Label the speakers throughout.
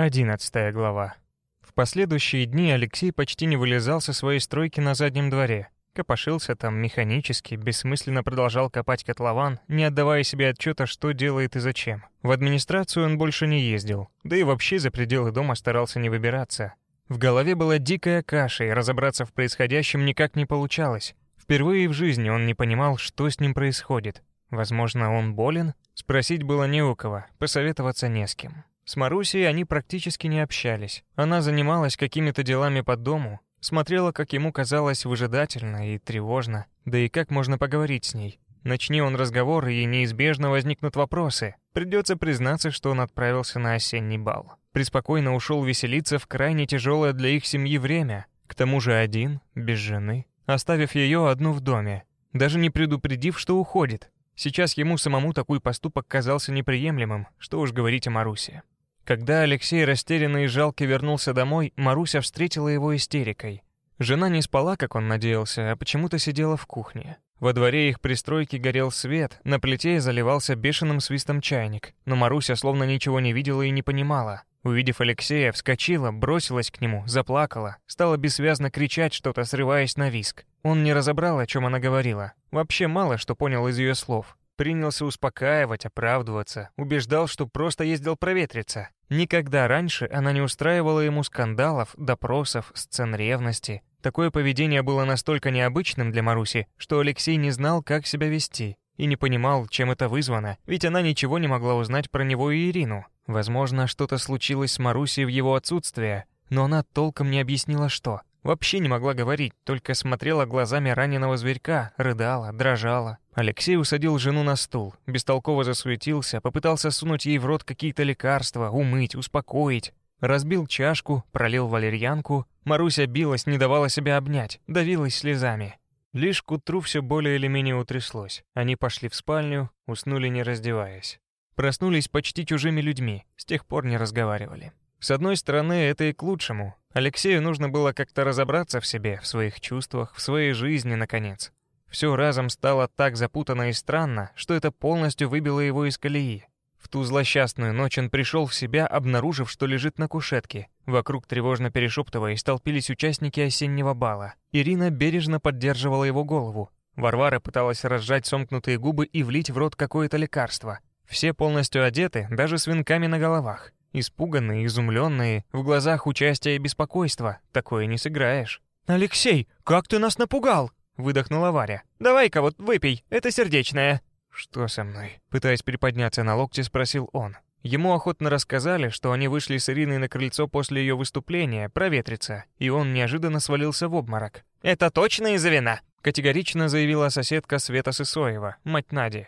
Speaker 1: Одиннадцатая глава. В последующие дни Алексей почти не вылезал со своей стройки на заднем дворе. Копошился там механически, бессмысленно продолжал копать котлован, не отдавая себе отчета, что делает и зачем. В администрацию он больше не ездил, да и вообще за пределы дома старался не выбираться. В голове была дикая каша, и разобраться в происходящем никак не получалось. Впервые в жизни он не понимал, что с ним происходит. Возможно, он болен? Спросить было не у кого, посоветоваться не с кем. С Марусей они практически не общались. Она занималась какими-то делами по дому, смотрела, как ему казалось, выжидательно и тревожно. Да и как можно поговорить с ней? Начни он разговор, и неизбежно возникнут вопросы. Придется признаться, что он отправился на осенний бал. Преспокойно ушел веселиться в крайне тяжелое для их семьи время. К тому же один, без жены, оставив ее одну в доме, даже не предупредив, что уходит. Сейчас ему самому такой поступок казался неприемлемым, что уж говорить о Марусе. Когда Алексей растерянный и жалкий вернулся домой, Маруся встретила его истерикой. Жена не спала, как он надеялся, а почему-то сидела в кухне. Во дворе их пристройки горел свет, на плите заливался бешеным свистом чайник, но Маруся словно ничего не видела и не понимала. Увидев Алексея, вскочила, бросилась к нему, заплакала, стала бессвязно кричать что-то, срываясь на виск. Он не разобрал, о чем она говорила. Вообще мало что понял из ее слов. Принялся успокаивать, оправдываться, убеждал, что просто ездил проветриться. Никогда раньше она не устраивала ему скандалов, допросов, сцен ревности. Такое поведение было настолько необычным для Маруси, что Алексей не знал, как себя вести, и не понимал, чем это вызвано, ведь она ничего не могла узнать про него и Ирину. Возможно, что-то случилось с Марусей в его отсутствие, но она толком не объяснила, что. Вообще не могла говорить, только смотрела глазами раненого зверька, рыдала, дрожала. Алексей усадил жену на стул, бестолково засуетился, попытался сунуть ей в рот какие-то лекарства, умыть, успокоить. Разбил чашку, пролил валерьянку. Маруся билась, не давала себя обнять, давилась слезами. Лишь к утру все более или менее утряслось. Они пошли в спальню, уснули не раздеваясь. Проснулись почти чужими людьми, с тех пор не разговаривали. С одной стороны, это и к лучшему. Алексею нужно было как-то разобраться в себе, в своих чувствах, в своей жизни, наконец. Все разом стало так запутанно и странно, что это полностью выбило его из колеи. В ту злосчастную ночь он пришел в себя, обнаружив, что лежит на кушетке. Вокруг тревожно перешептываясь, столпились участники осеннего бала. Ирина бережно поддерживала его голову. Варвара пыталась разжать сомкнутые губы и влить в рот какое-то лекарство. Все полностью одеты, даже с венками на головах. Испуганные, изумленные, в глазах участие и беспокойство. Такое не сыграешь.
Speaker 2: «Алексей, как ты нас напугал!»
Speaker 1: Выдохнула Варя.
Speaker 2: «Давай-ка вот выпей, это сердечное».
Speaker 1: «Что со мной?» Пытаясь приподняться на локте, спросил он. Ему охотно рассказали, что они вышли с Ириной на крыльцо после ее выступления, проветриться, и он неожиданно свалился в обморок.
Speaker 2: «Это точно из-за вина?»
Speaker 1: Категорично заявила соседка Света Сысоева, мать Нади.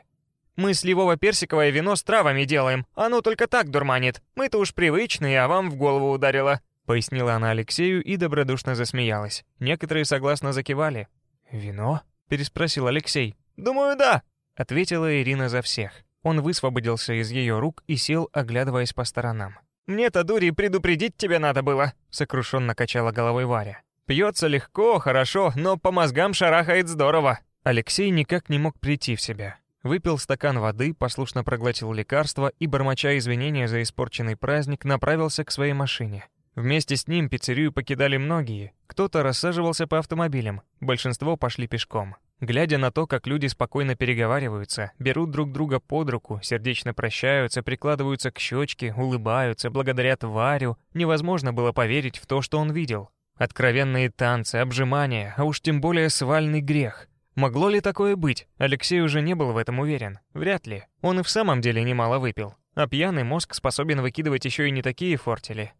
Speaker 2: «Мы сливово-персиковое вино с травами делаем, оно только так дурманит. Мы-то уж привычные, а вам в голову ударило»,
Speaker 1: пояснила она Алексею и добродушно засмеялась. Некоторые согласно закивали.
Speaker 2: «Вино?»
Speaker 1: — переспросил Алексей.
Speaker 2: «Думаю, да», —
Speaker 1: ответила Ирина за всех. Он высвободился из ее рук и сел, оглядываясь по сторонам.
Speaker 2: «Мне-то, дури, предупредить тебя надо было», — сокрушенно качала головой Варя. «Пьется легко, хорошо, но по мозгам шарахает здорово».
Speaker 1: Алексей никак не мог прийти в себя. Выпил стакан воды, послушно проглотил лекарство и, бормоча извинения за испорченный праздник, направился к своей машине. Вместе с ним пиццерию покидали многие. Кто-то рассаживался по автомобилям, большинство пошли пешком. Глядя на то, как люди спокойно переговариваются, берут друг друга под руку, сердечно прощаются, прикладываются к щечке, улыбаются, благодарят Варю, невозможно было поверить в то, что он видел. Откровенные танцы, обжимания, а уж тем более свальный грех. Могло ли такое быть? Алексей уже не был в этом уверен. Вряд ли. Он и в самом деле немало выпил. А пьяный мозг способен выкидывать еще и не такие фортели.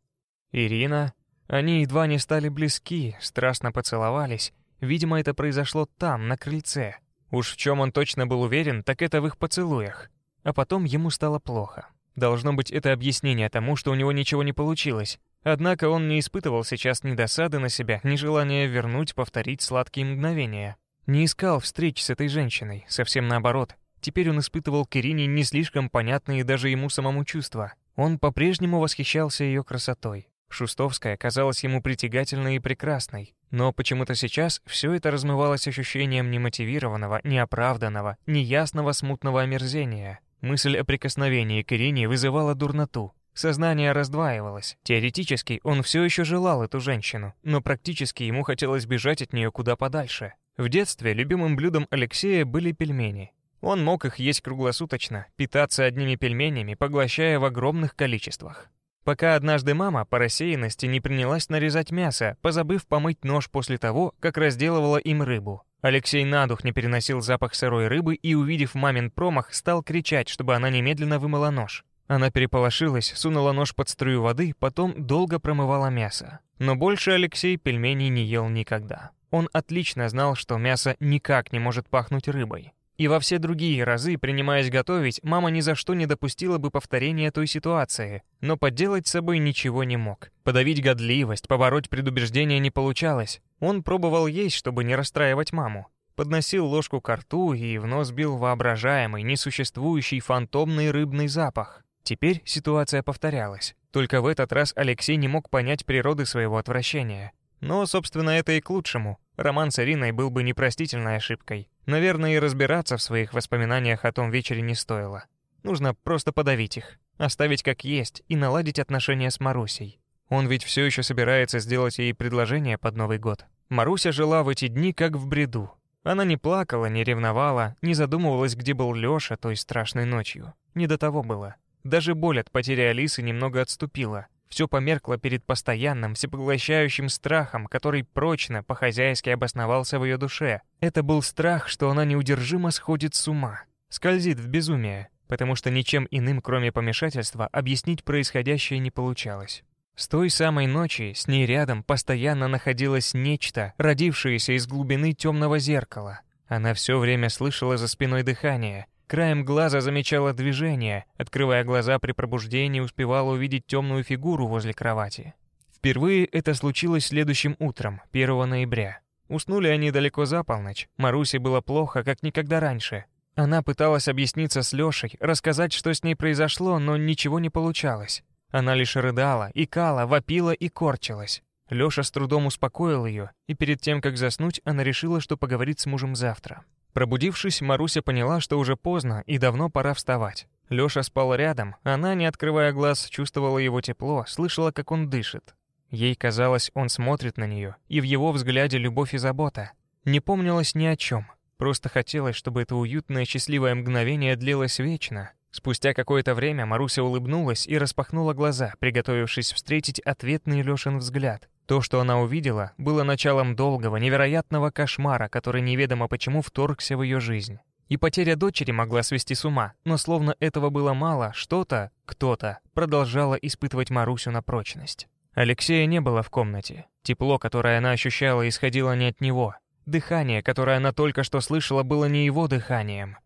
Speaker 1: Ирина. Они едва не стали близки, страстно поцеловались. Видимо, это произошло там, на крыльце. Уж в чем он точно был уверен, так это в их поцелуях. А потом ему стало плохо. Должно быть, это объяснение тому, что у него ничего не получилось. Однако он не испытывал сейчас ни досады на себя, ни желания вернуть, повторить сладкие мгновения. Не искал встреч с этой женщиной, совсем наоборот. Теперь он испытывал к Ирине не слишком понятные даже ему самому чувства. Он по-прежнему восхищался ее красотой. Шустовская казалась ему притягательной и прекрасной, но почему-то сейчас все это размывалось ощущением немотивированного, неоправданного, неясного смутного омерзения. Мысль о прикосновении к Ирине вызывала дурноту. Сознание раздваивалось. Теоретически он все еще желал эту женщину, но практически ему хотелось бежать от нее куда подальше. В детстве любимым блюдом Алексея были пельмени. Он мог их есть круглосуточно, питаться одними пельменями, поглощая в огромных количествах. Пока однажды мама по рассеянности не принялась нарезать мясо, позабыв помыть нож после того, как разделывала им рыбу. Алексей на дух не переносил запах сырой рыбы и, увидев мамин промах, стал кричать, чтобы она немедленно вымыла нож. Она переполошилась, сунула нож под струю воды, потом долго промывала мясо. Но больше Алексей пельменей не ел никогда. Он отлично знал, что мясо никак не может пахнуть рыбой. И во все другие разы, принимаясь готовить, мама ни за что не допустила бы повторения той ситуации, но подделать с собой ничего не мог. Подавить годливость, побороть предубеждение не получалось. Он пробовал есть, чтобы не расстраивать маму. Подносил ложку к рту и в нос бил воображаемый, несуществующий фантомный рыбный запах. Теперь ситуация повторялась. Только в этот раз Алексей не мог понять природы своего отвращения. Но, собственно, это и к лучшему. Роман с Ириной был бы непростительной ошибкой. Наверное, и разбираться в своих воспоминаниях о том вечере не стоило. Нужно просто подавить их, оставить как есть и наладить отношения с Марусей. Он ведь все еще собирается сделать ей предложение под Новый год. Маруся жила в эти дни как в бреду. Она не плакала, не ревновала, не задумывалась, где был Лёша той страшной ночью. Не до того было. Даже боль от потери Алисы немного отступила. Все померкло перед постоянным, всепоглощающим страхом, который прочно, по-хозяйски обосновался в ее душе. Это был страх, что она неудержимо сходит с ума, скользит в безумие, потому что ничем иным, кроме помешательства, объяснить происходящее не получалось. С той самой ночи с ней рядом постоянно находилось нечто, родившееся из глубины темного зеркала. Она все время слышала за спиной дыхание, Краем глаза замечала движение, открывая глаза при пробуждении, успевала увидеть темную фигуру возле кровати. Впервые это случилось следующим утром, 1 ноября. Уснули они далеко за полночь. Марусе было плохо, как никогда раньше. Она пыталась объясниться с Лешей, рассказать, что с ней произошло, но ничего не получалось. Она лишь рыдала, икала, вопила и корчилась. Леша с трудом успокоил ее, и перед тем, как заснуть, она решила, что поговорит с мужем завтра. Пробудившись, Маруся поняла, что уже поздно и давно пора вставать. Лёша спал рядом, она, не открывая глаз, чувствовала его тепло, слышала, как он дышит. Ей казалось, он смотрит на нее, и в его взгляде любовь и забота. Не помнилось ни о чем. Просто хотелось, чтобы это уютное счастливое мгновение длилось вечно. Спустя какое-то время Маруся улыбнулась и распахнула глаза, приготовившись встретить ответный Лёшин взгляд. То, что она увидела, было началом долгого, невероятного кошмара, который неведомо почему вторгся в ее жизнь. И потеря дочери могла свести с ума, но словно этого было мало, что-то, кто-то продолжало испытывать Марусю на прочность. Алексея не было в комнате. Тепло, которое она ощущала, исходило не от него. Дыхание, которое она только что слышала, было не его дыханием.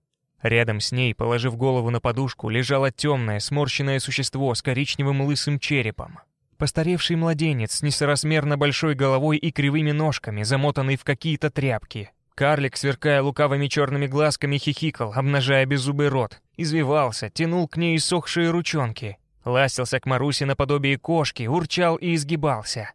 Speaker 1: Рядом с ней, положив голову на подушку, лежало темное, сморщенное существо с коричневым лысым черепом. Постаревший младенец с несоразмерно большой головой и кривыми ножками, замотанный в какие-то тряпки. Карлик, сверкая лукавыми черными глазками, хихикал, обнажая беззубый рот. Извивался, тянул к ней иссохшие ручонки. Ластился к Марусе наподобие кошки, урчал и изгибался.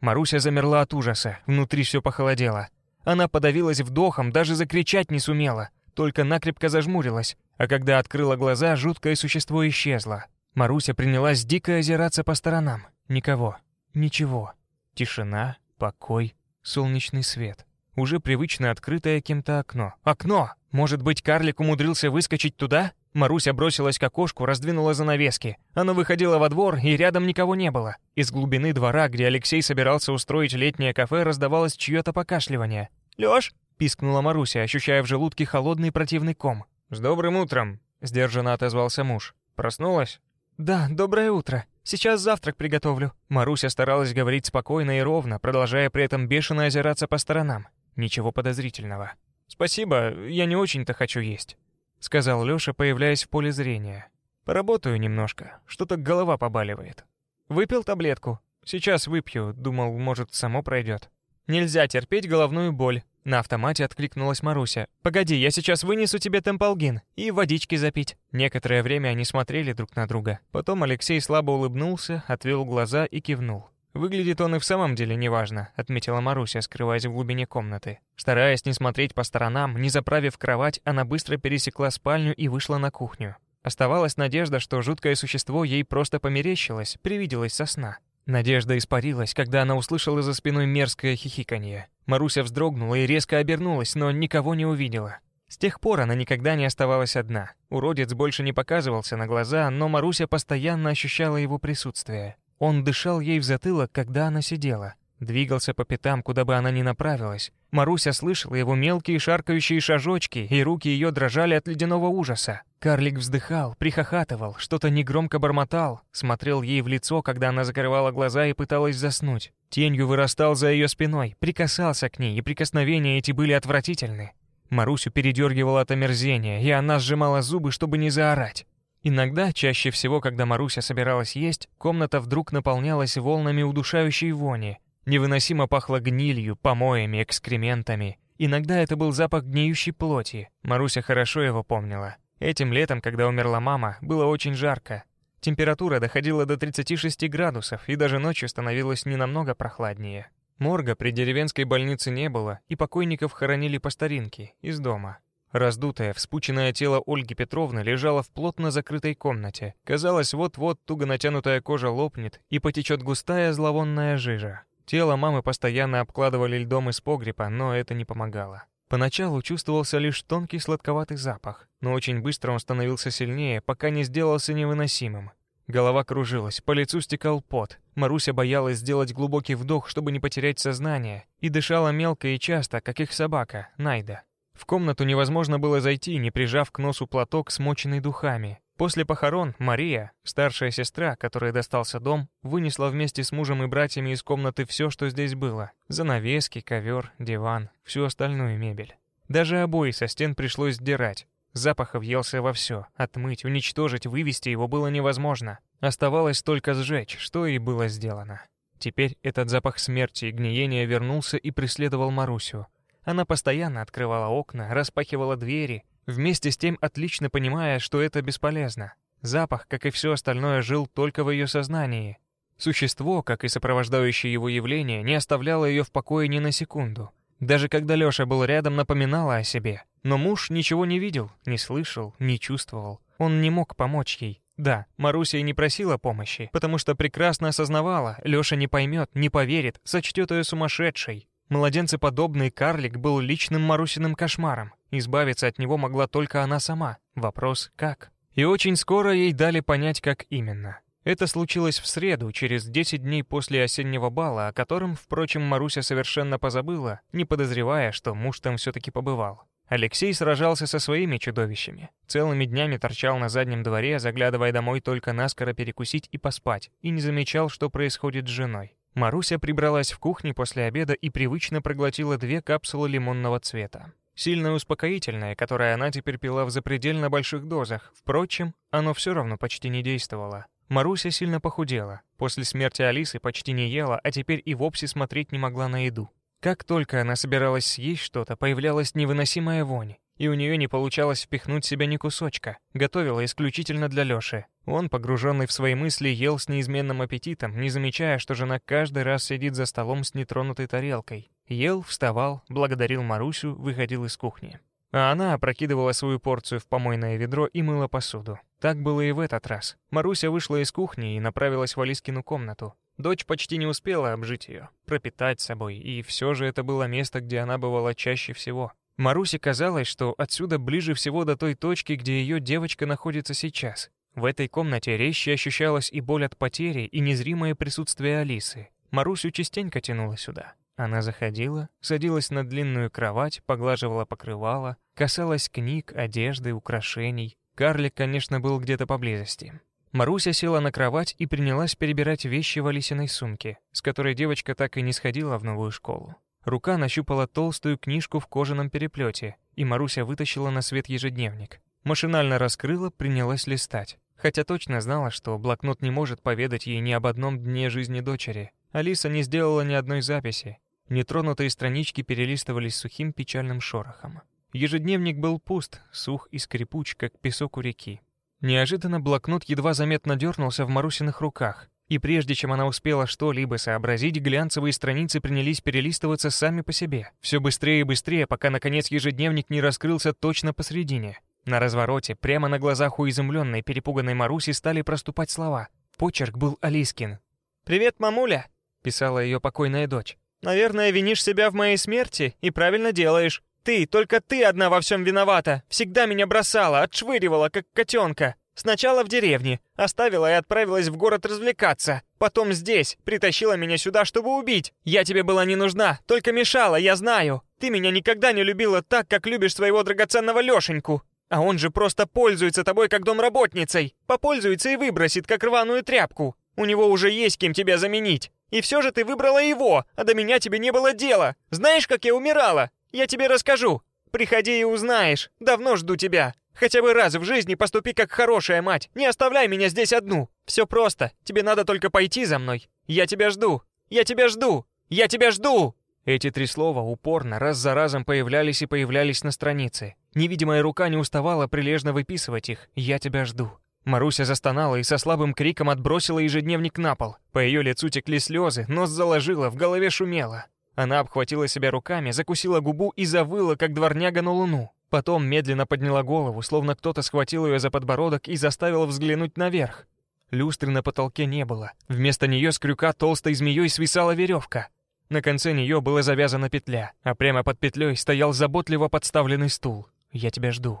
Speaker 1: Маруся замерла от ужаса, внутри все похолодело. Она подавилась вдохом, даже закричать не сумела, только накрепко зажмурилась, а когда открыла глаза, жуткое существо исчезло. Маруся принялась дико озираться по сторонам. Никого. Ничего. Тишина, покой, солнечный свет. Уже привычно открытое кем-то окно. Окно! Может быть, карлик умудрился выскочить туда? Маруся бросилась к окошку, раздвинула занавески. Она выходила во двор, и рядом никого не было. Из глубины двора, где Алексей собирался устроить летнее кафе, раздавалось чье-то покашливание. «Лёш!» — пискнула Маруся, ощущая в желудке холодный противный ком.
Speaker 2: «С добрым утром!» — сдержанно отозвался муж. «Проснулась?»
Speaker 1: «Да, доброе утро. Сейчас завтрак приготовлю». Маруся старалась говорить спокойно и ровно, продолжая при этом бешено озираться по сторонам. Ничего подозрительного. «Спасибо, я не очень-то хочу есть», — сказал Лёша, появляясь в поле зрения. «Поработаю немножко, что-то голова побаливает». «Выпил таблетку?» «Сейчас выпью, думал, может, само пройдет». «Нельзя терпеть головную боль. На автомате откликнулась Маруся. «Погоди, я сейчас вынесу тебе темполгин и водички запить». Некоторое время они смотрели друг на друга. Потом Алексей слабо улыбнулся, отвел глаза и кивнул. «Выглядит он и в самом деле неважно», — отметила Маруся, скрываясь в глубине комнаты. Стараясь не смотреть по сторонам, не заправив кровать, она быстро пересекла спальню и вышла на кухню. Оставалась надежда, что жуткое существо ей просто померещилось, привиделось со сна. Надежда испарилась, когда она услышала за спиной мерзкое хихиканье. Маруся вздрогнула и резко обернулась, но никого не увидела. С тех пор она никогда не оставалась одна. Уродец больше не показывался на глаза, но Маруся постоянно ощущала его присутствие. Он дышал ей в затылок, когда она сидела. Двигался по пятам, куда бы она ни направилась. Маруся слышала его мелкие шаркающие шажочки, и руки ее дрожали от ледяного ужаса. Карлик вздыхал, прихохатывал, что-то негромко бормотал, смотрел ей в лицо, когда она закрывала глаза и пыталась заснуть. Тенью вырастал за ее спиной, прикасался к ней, и прикосновения эти были отвратительны. Марусю передергивало от омерзения, и она сжимала зубы, чтобы не заорать. Иногда, чаще всего, когда Маруся собиралась есть, комната вдруг наполнялась волнами удушающей вони, Невыносимо пахло гнилью, помоями, экскрементами. Иногда это был запах гниющей плоти. Маруся хорошо его помнила. Этим летом, когда умерла мама, было очень жарко. Температура доходила до 36 градусов, и даже ночью становилось не намного прохладнее. Морга при деревенской больнице не было, и покойников хоронили по старинке, из дома. Раздутое, вспученное тело Ольги Петровны лежало в плотно закрытой комнате. Казалось, вот-вот туго натянутая кожа лопнет, и потечет густая зловонная жижа. Тело мамы постоянно обкладывали льдом из погреба, но это не помогало. Поначалу чувствовался лишь тонкий сладковатый запах, но очень быстро он становился сильнее, пока не сделался невыносимым. Голова кружилась, по лицу стекал пот. Маруся боялась сделать глубокий вдох, чтобы не потерять сознание, и дышала мелко и часто, как их собака, Найда. В комнату невозможно было зайти, не прижав к носу платок, смоченный духами. После похорон Мария, старшая сестра, которой достался дом, вынесла вместе с мужем и братьями из комнаты все, что здесь было. Занавески, ковер, диван, всю остальную мебель. Даже обои со стен пришлось сдирать. Запах въелся во все. Отмыть, уничтожить, вывести его было невозможно. Оставалось только сжечь, что и было сделано. Теперь этот запах смерти и гниения вернулся и преследовал Марусю. Она постоянно открывала окна, распахивала двери, вместе с тем отлично понимая, что это бесполезно. Запах, как и все остальное, жил только в ее сознании. Существо, как и сопровождающее его явление, не оставляло ее в покое ни на секунду. Даже когда Лёша был рядом, напоминала о себе. Но муж ничего не видел, не слышал, не чувствовал. Он не мог помочь ей. Да, Маруся и не просила помощи, потому что прекрасно осознавала, Лёша не поймет, не поверит, сочтет ее сумасшедшей. Младенцеподобный карлик был личным Марусиным кошмаром. Избавиться от него могла только она сама. Вопрос — как? И очень скоро ей дали понять, как именно. Это случилось в среду, через 10 дней после осеннего бала, о котором, впрочем, Маруся совершенно позабыла, не подозревая, что муж там все-таки побывал. Алексей сражался со своими чудовищами. Целыми днями торчал на заднем дворе, заглядывая домой только наскоро перекусить и поспать, и не замечал, что происходит с женой. Маруся прибралась в кухне после обеда и привычно проглотила две капсулы лимонного цвета. Сильное успокоительное, которое она теперь пила в запредельно больших дозах. Впрочем, оно все равно почти не действовало. Маруся сильно похудела. После смерти Алисы почти не ела, а теперь и вовсе смотреть не могла на еду. Как только она собиралась съесть что-то, появлялась невыносимая вонь, и у нее не получалось впихнуть себя ни кусочка. Готовила исключительно для Лёши. Он, погруженный в свои мысли, ел с неизменным аппетитом, не замечая, что жена каждый раз сидит за столом с нетронутой тарелкой. Ел, вставал, благодарил Марусю, выходил из кухни. А она опрокидывала свою порцию в помойное ведро и мыла посуду. Так было и в этот раз. Маруся вышла из кухни и направилась в Алискину комнату. Дочь почти не успела обжить ее, пропитать собой, и все же это было место, где она бывала чаще всего. Марусе казалось, что отсюда ближе всего до той точки, где ее девочка находится сейчас. В этой комнате резче ощущалась и боль от потери, и незримое присутствие Алисы. Марусю частенько тянула сюда. Она заходила, садилась на длинную кровать, поглаживала покрывало, касалась книг, одежды, украшений. Карлик, конечно, был где-то поблизости. Маруся села на кровать и принялась перебирать вещи в Алисиной сумке, с которой девочка так и не сходила в новую школу. Рука нащупала толстую книжку в кожаном переплете, и Маруся вытащила на свет ежедневник. Машинально раскрыла, принялась листать. Хотя точно знала, что блокнот не может поведать ей ни об одном дне жизни дочери. Алиса не сделала ни одной записи, Нетронутые странички перелистывались сухим печальным шорохом. Ежедневник был пуст, сух и скрипуч, как песок у реки. Неожиданно блокнот едва заметно дернулся в Марусиных руках, и прежде чем она успела что-либо сообразить, глянцевые страницы принялись перелистываться сами по себе. Все быстрее и быстрее, пока, наконец, ежедневник не раскрылся точно посредине. На развороте, прямо на глазах у изумленной, перепуганной Маруси стали проступать слова. Почерк был Алискин.
Speaker 2: «Привет, мамуля!»
Speaker 1: — писала ее покойная дочь.
Speaker 2: «Наверное, винишь себя в моей смерти и правильно делаешь. Ты, только ты одна во всем виновата. Всегда меня бросала, отшвыривала, как котенка. Сначала в деревне, оставила и отправилась в город развлекаться. Потом здесь, притащила меня сюда, чтобы убить. Я тебе была не нужна, только мешала, я знаю. Ты меня никогда не любила так, как любишь своего драгоценного Лешеньку. А он же просто пользуется тобой как домработницей. Попользуется и выбросит, как рваную тряпку. У него уже есть кем тебя заменить. И все же ты выбрала его, а до меня тебе не было дела. Знаешь, как я умирала? Я тебе расскажу. Приходи и узнаешь. Давно жду тебя. Хотя бы раз в жизни поступи как хорошая мать. Не оставляй меня здесь одну. Все просто. Тебе надо только пойти за мной. Я тебя жду. Я тебя жду. Я тебя жду!»
Speaker 1: Эти три слова упорно раз за разом появлялись и появлялись на странице. Невидимая рука не уставала прилежно выписывать их. «Я тебя жду». Маруся застонала и со слабым криком отбросила ежедневник на пол. По ее лицу текли слезы, нос заложила, в голове шумело. Она обхватила себя руками, закусила губу и завыла, как дворняга на луну. Потом медленно подняла голову, словно кто-то схватил ее за подбородок и заставил взглянуть наверх. Люстры на потолке не было. Вместо нее с крюка толстой змеей свисала веревка. На конце нее была завязана петля, а прямо под петлей стоял заботливо подставленный стул. «Я тебя жду».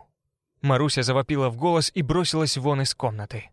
Speaker 1: Маруся завопила в голос и бросилась вон из комнаты.